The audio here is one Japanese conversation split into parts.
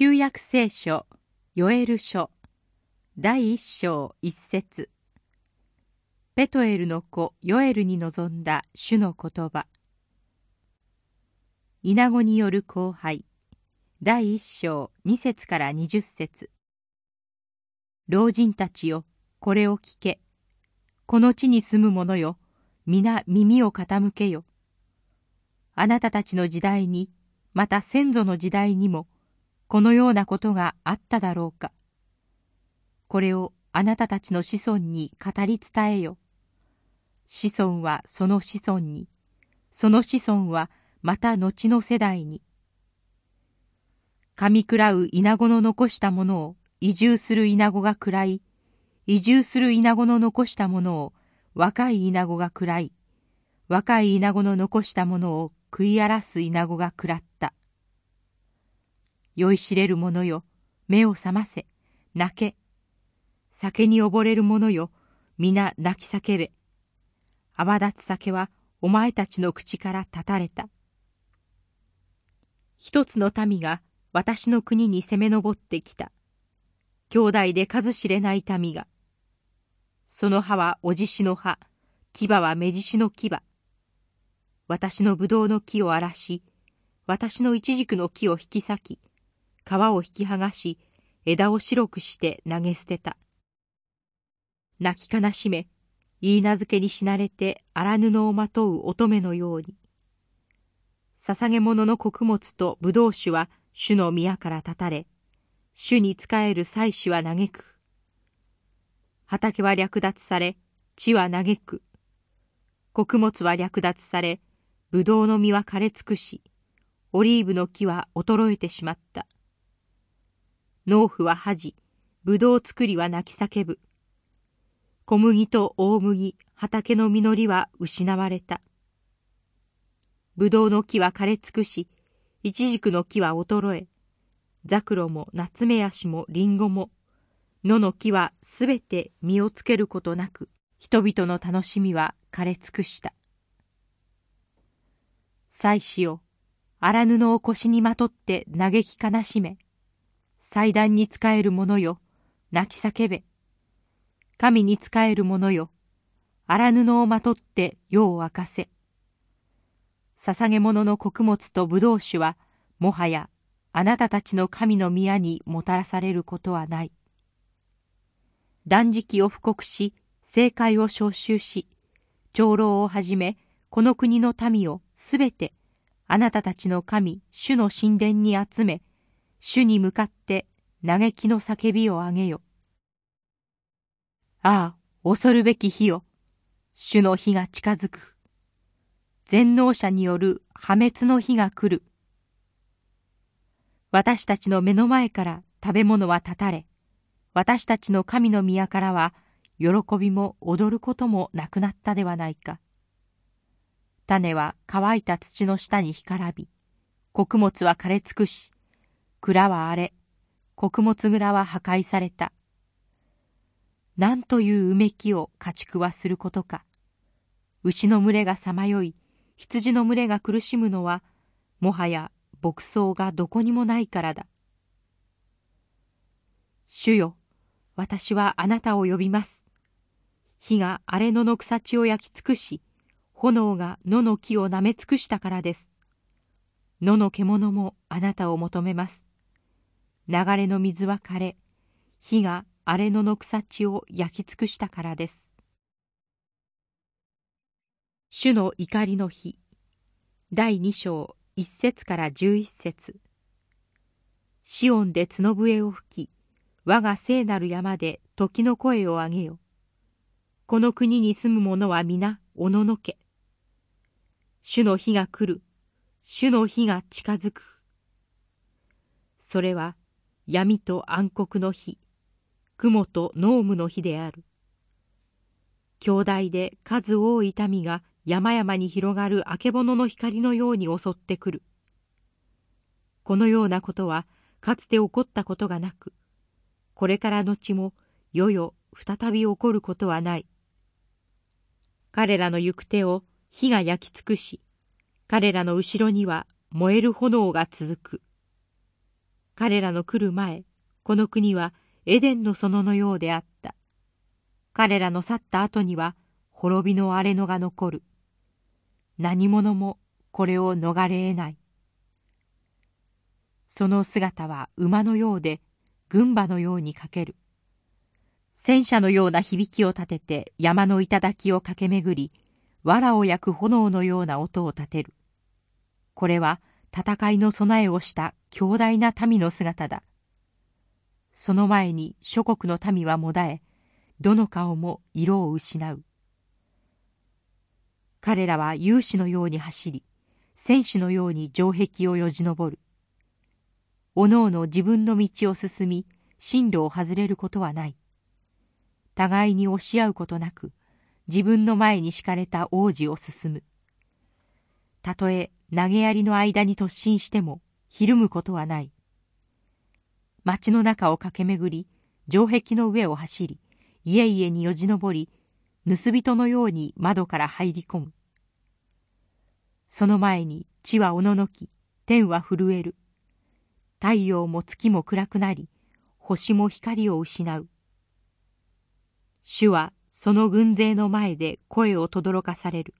旧約聖書ヨエル書第一章一節。ペトエルの子ヨエルに臨んだ主の言葉。イナゴによる後輩第一章二節から二十節。老人たちよこれを聞け。この地に住む者よ皆耳を傾けよ。あなたたちの時代にまた先祖の時代にもこのようなことがあっただろうか。これをあなたたちの子孫に語り伝えよ。子孫はその子孫に、その子孫はまた後の世代に。噛み食らう稲子の残したものを移住する稲子が食らい、移住する稲子の残したものを若い稲子が食らい、若い稲子の残したものを食い荒らす稲子が食らった。酔いしれる者よ、目を覚ませ、泣け。酒に溺れる者よ、皆泣き叫べ。泡立つ酒はお前たちの口から断たれた。一つの民が私の国に攻め上ってきた。兄弟で数知れない民が。その葉はおじしの葉、牙は目獅子の牙。私のぶどうの木を荒らし、私のイチジクの木を引き裂き、皮を引き剥がし、枝を白くして投げ捨てた。泣き悲しめ、言い名付けに死なれて荒布をまとう乙女のように。捧げ物の穀物と葡萄酒は主の宮から断たれ、主に仕える祭司は嘆く。畑は略奪され、地は嘆く。穀物は略奪され、葡萄の実は枯れ尽くし、オリーブの木は衰えてしまった。農夫は恥じ、ぶどう作りは泣き叫ぶ。小麦と大麦、畑の実りは失われた。ぶどうの木は枯れ尽くし、イチジクの木は衰え、ザクロもナツメヤシもリンゴも、野の木はすべて実をつけることなく、人々の楽しみは枯れ尽くした。祭司よ、荒布を腰にまとって嘆き悲しめ、祭壇に仕える者よ、泣き叫べ。神に仕える者よ、荒布をまとって世を明かせ。捧げ物の穀物と葡萄酒は、もはやあなたたちの神の宮にもたらされることはない。断食を布告し、政界を召集し、長老をはじめ、この国の民をすべて、あなたたちの神、主の神殿に集め、主に向かって嘆きの叫びを上げよ。ああ、恐るべき日よ。主の日が近づく。全能者による破滅の日が来る。私たちの目の前から食べ物は断たれ、私たちの神の宮からは喜びも踊ることもなくなったではないか。種は乾いた土の下に干からび、穀物は枯れ尽くし、蔵は荒れ、穀物蔵は破壊された。何といううめきを家畜はすることか。牛の群れがさまよい、羊の群れが苦しむのは、もはや牧草がどこにもないからだ。主よ、私はあなたを呼びます。火が荒れ野の草地を焼き尽くし、炎が野の木を舐め尽くしたからです。野の獣もあなたを求めます。流れの水は枯れ、火が荒れ野の草地を焼き尽くしたからです。主の怒りの日、第二章一節から十一節シオンで角笛を吹き、我が聖なる山で時の声を上げよ。この国に住む者は皆おののけ。主の日が来る。主の日が近づく。それは闇と暗黒の日、雲と濃霧の日である。兄弟で数多い民が山々に広がるあけぼのの光のように襲ってくる。このようなことはかつて起こったことがなく、これから後もよよ再び起こることはない。彼らの行く手を火が焼き尽くし、彼らの後ろには燃える炎が続く。彼らの来る前、この国はエデンの園のようであった。彼らの去った後には滅びの荒れ野が残る。何者もこれを逃れ得ない。その姿は馬のようで、軍馬のようにかける。戦車のような響きを立てて山の頂を駆け巡り、藁を焼く炎のような音を立てる。これは戦いの備えをした強大な民の姿だ。その前に諸国の民はもだえ、どの顔も色を失う。彼らは勇士のように走り、戦士のように城壁をよじ登る。おのおの自分の道を進み、進路を外れることはない。互いに押し合うことなく、自分の前に敷かれた王子を進む。たとえ投げやりの間に突進しても、ひるむことはない。街の中を駆け巡り、城壁の上を走り、家々によじ登り、盗人のように窓から入り込む。その前に地はおののき、天は震える。太陽も月も暗くなり、星も光を失う。主はその軍勢の前で声を轟かされる。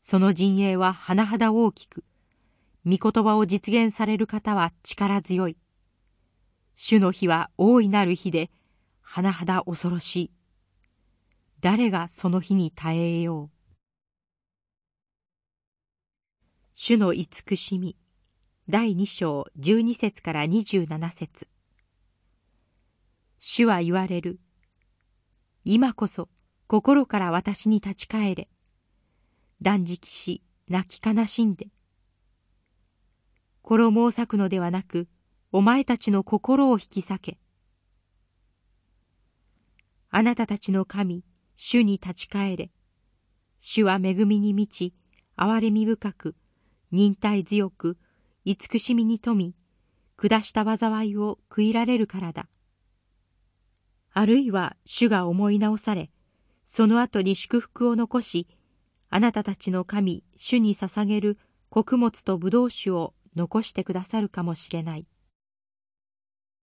その陣営は甚だ大きく、御言葉を実現される方は力強い。主の日は大いなる日で、甚だ恐ろしい。誰がその日に耐えよう。主の慈しみ、第二章十二節から二十七節主は言われる。今こそ心から私に立ち返れ。断食し、泣き悲しんで。衣を裂くのではなく、お前たちの心を引き裂け。あなたたちの神、主に立ち返れ。主は恵みに満ち、憐れみ深く、忍耐強く、慈しみに富み、下した災いを悔いられるからだ。あるいは主が思い直され、その後に祝福を残し、あなたたちの神、主に捧げる穀物と葡萄酒を残してくださるかもしれない。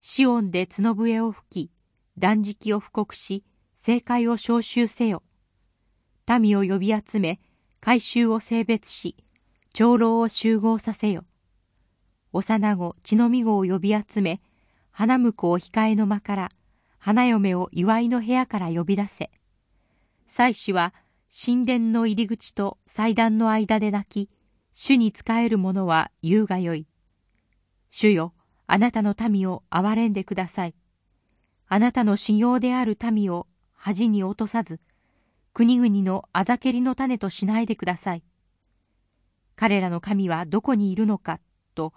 シオンで角笛を吹き、断食を布告し、政界を召集せよ。民を呼び集め、改宗を性別し、長老を集合させよ。幼子、血のみ子を呼び集め、花婿を控えの間から、花嫁を祝いの部屋から呼び出せ。祭司は、神殿の入り口と祭壇の間で泣き、主に仕える者は言うがよい。主よ、あなたの民を憐れんでください。あなたの修行である民を恥に落とさず、国々のあざけりの種としないでください。彼らの神はどこにいるのか、と、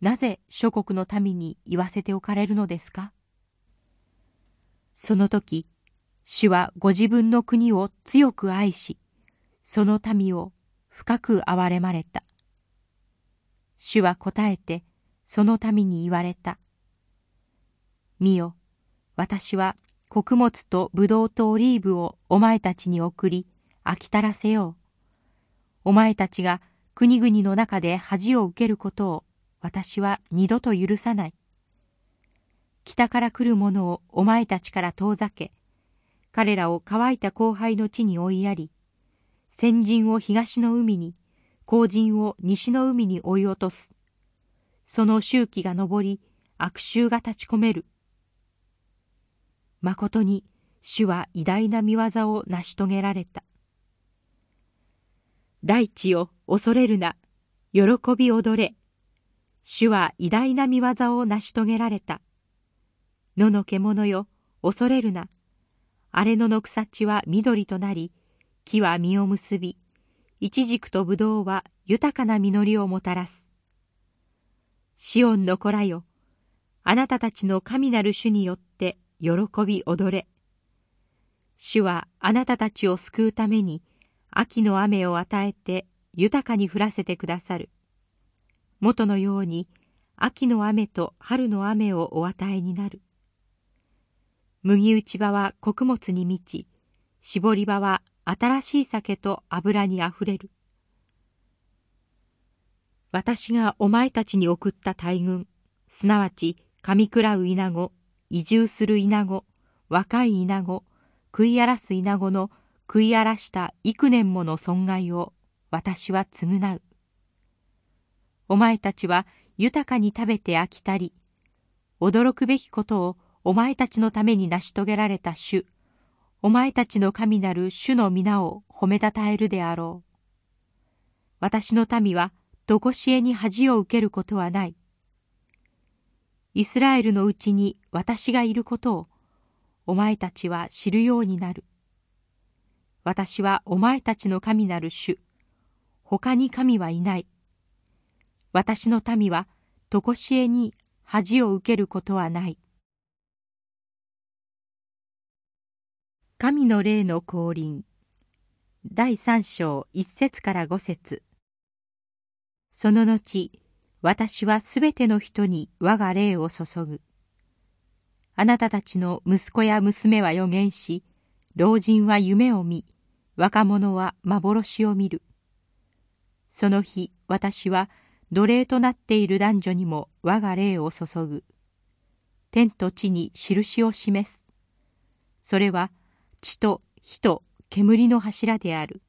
なぜ諸国の民に言わせておかれるのですか？その時、主はご自分の国を強く愛し、その民を深く憐れまれた。主は答えて、その民に言われた。見よ、私は穀物とブドウとオリーブをお前たちに送り、飽きたらせよう。お前たちが国々の中で恥を受けることを私は二度と許さない。北から来る者をお前たちから遠ざけ、彼らを乾いた荒廃の地に追いやり、先人を東の海に、後人を西の海に追い落とす。その周期が昇り、悪臭が立ち込める。誠に主は偉大な見業を成し遂げられた。大地よ、恐れるな。喜び踊れ。主は偉大な見業を成し遂げられた。野の獣よ、恐れるな。荒れ野の草地は緑となり、木は実を結び、イチジクとブドウは豊かな実りをもたらす。シオンの子らよ、あなたたちの神なる主によって喜び踊れ。主はあなたたちを救うために秋の雨を与えて豊かに降らせてくださる。元のように秋の雨と春の雨をお与えになる。麦打ち場は穀物に満ち、絞り場は新しい酒と油にあふれる。私がお前たちに送った大軍、すなわち、噛み食らう稲子、移住する稲子、若い稲子、食い荒らす稲子の食い荒らした幾年もの損害を私は償う。お前たちは豊かに食べて飽きたり、驚くべきことをお前たちのために成し遂げられた主、お前たちの神なる主の皆を褒めたたえるであろう。私の民は、とこしえに恥を受けることはない。イスラエルのうちに私がいることを、お前たちは知るようになる。私はお前たちの神なる主。他に神はいない。私の民は、とこしえに恥を受けることはない。神の霊の降臨第三章一節から五節その後、私はすべての人に我が霊を注ぐ。あなたたちの息子や娘は予言し、老人は夢を見、若者は幻を見る。その日、私は奴隷となっている男女にも我が霊を注ぐ。天と地に印を示す。それは、血と火と煙の柱である。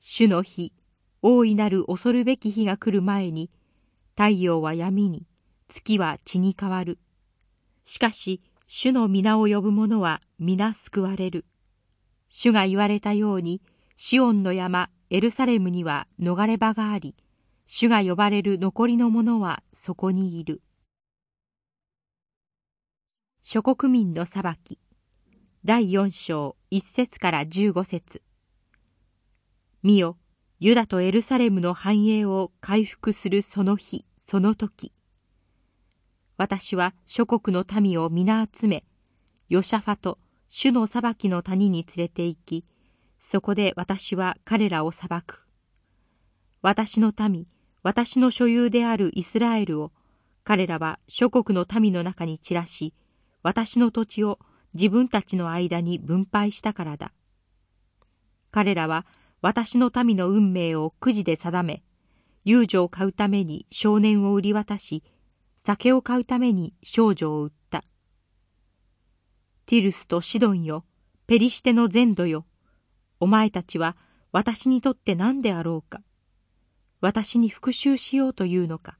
主の日、大いなる恐るべき日が来る前に、太陽は闇に、月は血に変わる。しかし、主の皆を呼ぶ者は皆救われる。主が言われたように、シオンの山、エルサレムには逃れ場があり、主が呼ばれる残りの者はそこにいる。諸国民の裁き第四章一節から十五節見よ、ユダとエルサレムの繁栄を回復するその日、その時。私は諸国の民を皆集め、ヨシャファと主の裁きの谷に連れて行き、そこで私は彼らを裁く。私の民、私の所有であるイスラエルを、彼らは諸国の民の中に散らし、私の土地を自分たちの間に分配したからだ。彼らは私の民の運命をくじで定め、遊女を買うために少年を売り渡し、酒を買うために少女を売った。ティルスとシドンよ、ペリシテの全土よ、お前たちは私にとって何であろうか。私に復讐しようというのか。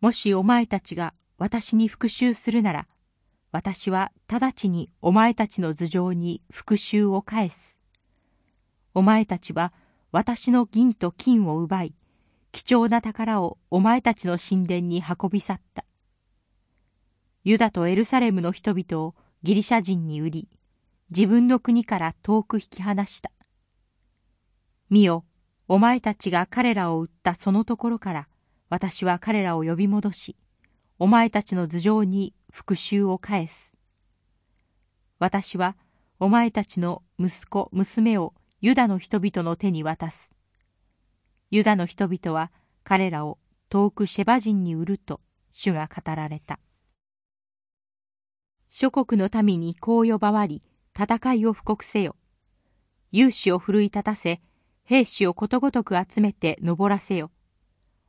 もしお前たちが私に復讐するなら、私は直ちにお前たちの頭上に復讐を返す。お前たちは私の銀と金を奪い、貴重な宝をお前たちの神殿に運び去った。ユダとエルサレムの人々をギリシャ人に売り、自分の国から遠く引き離した。見よ、お前たちが彼らを売ったそのところから、私は彼らを呼び戻し、お前たちの頭上に復讐を返す。私はお前たちの息子、娘をユダの人々の手に渡す。ユダの人々は彼らを遠くシェバ人に売ると主が語られた。諸国の民にこう呼ばわり、戦いを布告せよ。勇士を奮い立たせ、兵士をことごとく集めて登らせよ。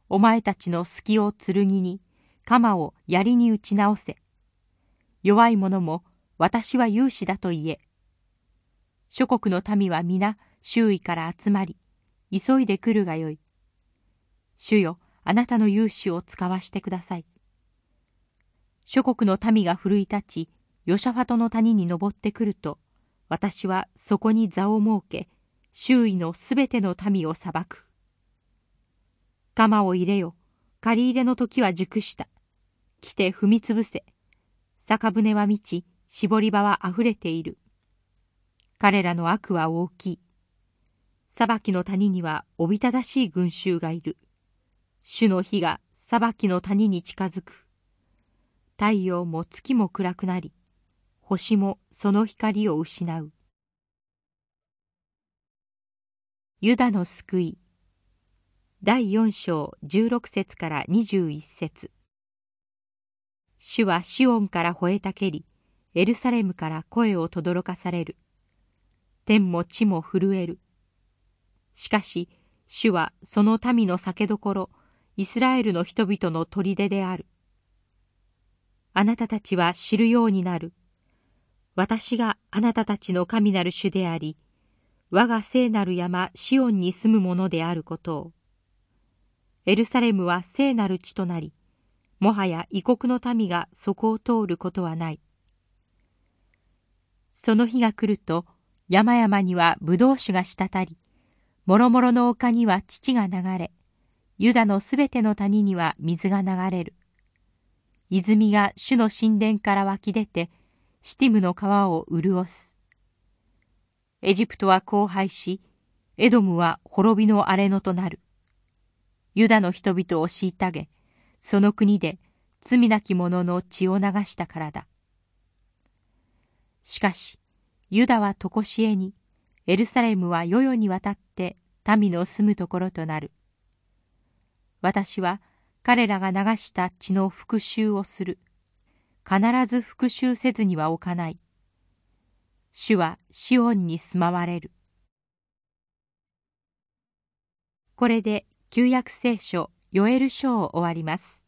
お前たちの隙を剣に、鎌を槍に打ち直せ。弱い者も私は勇士だと言え。諸国の民は皆周囲から集まり、急いで来るがよい。主よ、あなたの勇士を使わしてください。諸国の民が奮い立ち、ヨシャファトの谷に登ってくると、私はそこに座を設け、周囲のすべての民を裁く。鎌を入れよ、借り入れの時は熟した。来て踏みつぶせ。酒舟は満ち、絞り場は溢れている。彼らの悪は大きい。裁きの谷にはおびただしい群衆がいる。主の火が裁きの谷に近づく。太陽も月も暗くなり、星もその光を失う。ユダの救い第四章十六節から二十一節主はシオンから吠えたけり、エルサレムから声を轟かされる。天も地も震える。しかし、主はその民の酒どころ、イスラエルの人々の砦である。あなたたちは知るようになる。私があなたたちの神なる主であり、我が聖なる山シオンに住むものであることを。エルサレムは聖なる地となり、もはや異国の民がそこを通ることはない。その日が来ると、山々には葡萄酒が滴り、もろもろの丘には乳が流れ、ユダのすべての谷には水が流れる。泉が主の神殿から湧き出て、シティムの川を潤す。エジプトは荒廃し、エドムは滅びの荒れ野となる。ユダの人々を虐げ、その国で罪なき者の血を流したからだ。しかし、ユダは常しえに、エルサレムは世々にわたって民の住むところとなる。私は彼らが流した血の復讐をする。必ず復讐せずには置かない。主はシオンに住まわれる。これで旧約聖書ヨエル書を終わります。